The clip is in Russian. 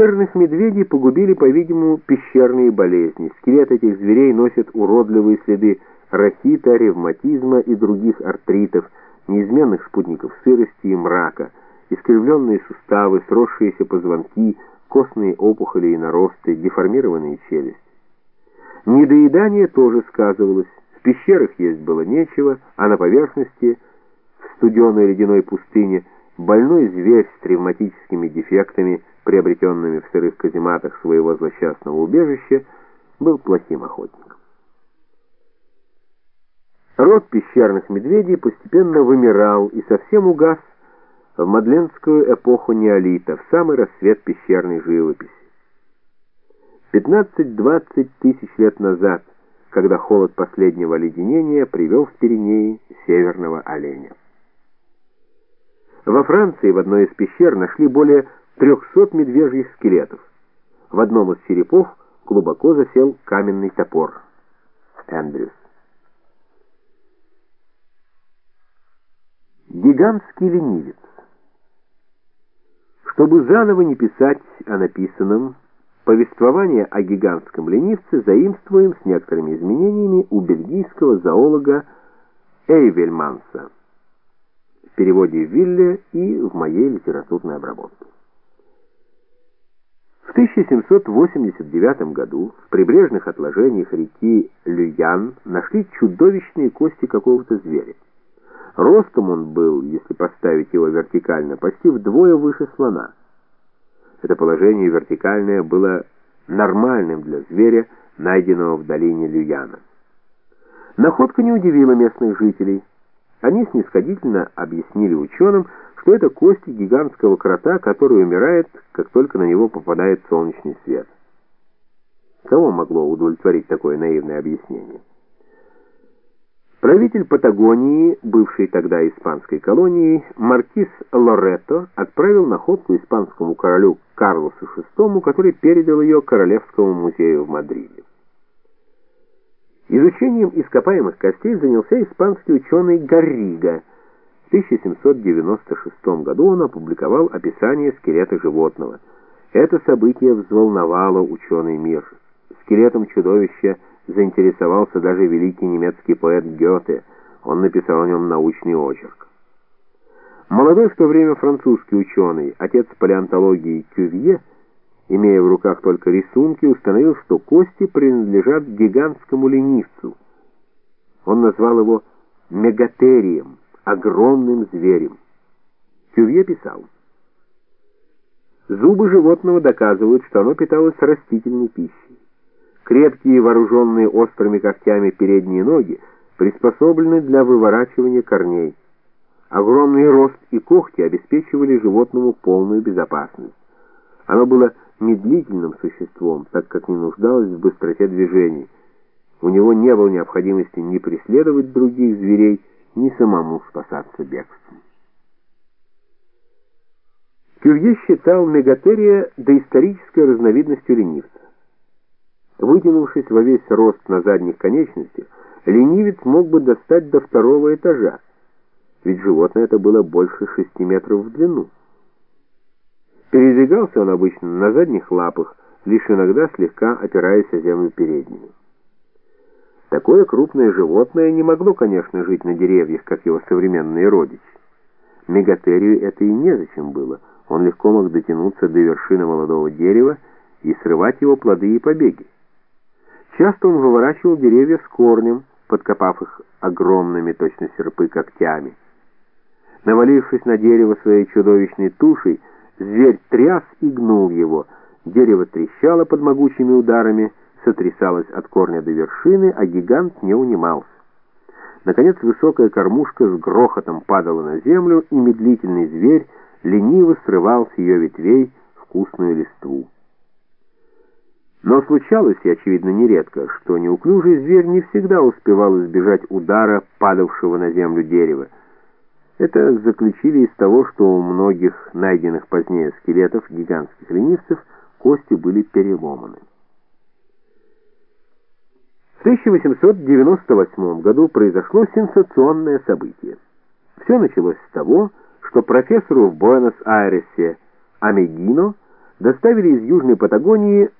Пещерных медведей погубили, по-видимому, пещерные болезни. Скелет этих зверей носит уродливые следы рахита, ревматизма и других артритов, неизменных спутников сырости и мрака, искривленные суставы, сросшиеся позвонки, костные опухоли и наросты, деформированные челюсти. Недоедание тоже сказывалось. В пещерах есть было нечего, а на поверхности, в студеной ледяной пустыне, больной зверь с травматическими дефектами, приобретенными в сырых казематах своего злосчастного убежища, был плохим охотником. Род пещерных медведей постепенно вымирал и совсем угас в мадленскую эпоху неолита, в самый рассвет пещерной живописи. 15-20 тысяч лет назад, когда холод последнего оледенения привел в Пиренеи северного оленя. Во Франции в одной из пещер нашли более 300 медвежьих скелетов. В одном из черепов глубоко засел каменный топор. Эндрюс. Гигантский ленивец. Чтобы заново не писать о написанном, повествование о гигантском ленивце заимствуем с некоторыми изменениями у бельгийского зоолога Эйвельманса переводе Вилле и в моей литературной обработке. В 1789 году в прибрежных отложениях реки Люян нашли чудовищные кости какого-то зверя. Ростом он был, если поставить его вертикально, почти вдвое выше слона. Это положение вертикальное было нормальным для зверя, найденного в долине Люяна. Находка не удивила местных жителей. Они снисходительно объяснили ученым, что это кости гигантского крота, который умирает, как только на него попадает солнечный свет. Кого могло удовлетворить такое наивное объяснение? Правитель Патагонии, бывший тогда испанской колонией, маркиз Лоретто отправил находку испанскому королю Карлосу VI, который передал ее Королевскому музею в Мадриде. Изучением ископаемых костей занялся испанский ученый Гаррига. В 1796 году он опубликовал описание скелета животного. Это событие взволновало ученый мир. Скелетом чудовища заинтересовался даже великий немецкий поэт Гёте. Он написал о нем научный очерк. Молодой в то время французский ученый, отец палеонтологии Кювье, имея в руках только рисунки, установил, что кости принадлежат гигантскому ленивцу. Он назвал его мегатерием, огромным зверем. Кювье писал, «Зубы животного доказывают, что оно питалось растительной пищей. Крепкие, вооруженные острыми когтями передние ноги приспособлены для выворачивания корней. Огромный рост и когти обеспечивали животному полную безопасность. Оно было медлительным существом, так как не нуждалось в быстроте движений. У него не было необходимости ни преследовать других зверей, ни самому спасаться бегством. Кювье считал мегатерия доисторической разновидностью ленивца. Вытянувшись во весь рост на задних конечностях, ленивец мог бы достать до второго этажа, ведь животное это было больше шести метров в длину. Передвигался он обычно на задних лапах, лишь иногда слегка опираясь о землю передними. Такое крупное животное не могло, конечно, жить на деревьях, как его современные родичи. Мегатерию это и незачем было. Он легко мог дотянуться до вершины молодого дерева и срывать его плоды и побеги. Часто он выворачивал деревья с корнем, подкопав их огромными, точно серпы, когтями. Навалившись на дерево своей чудовищной тушей, зверь тряс и гнул его. Дерево трещало под могучими ударами, сотрясалось от корня до вершины, а гигант не унимался. Наконец высокая кормушка с грохотом падала на землю, и медлительный зверь лениво срывал с ее ветвей вкусную листву. Но случалось, и очевидно нередко, что неуклюжий зверь не всегда успевал избежать удара падавшего на землю дерева. Это заключили из того, что у многих найденных позднее скелетов гигантских ленивцев кости были переломаны. В 1898 году произошло сенсационное событие. Все началось с того, что профессору в Буэнос-Айресе Амегино доставили из Южной Патагонии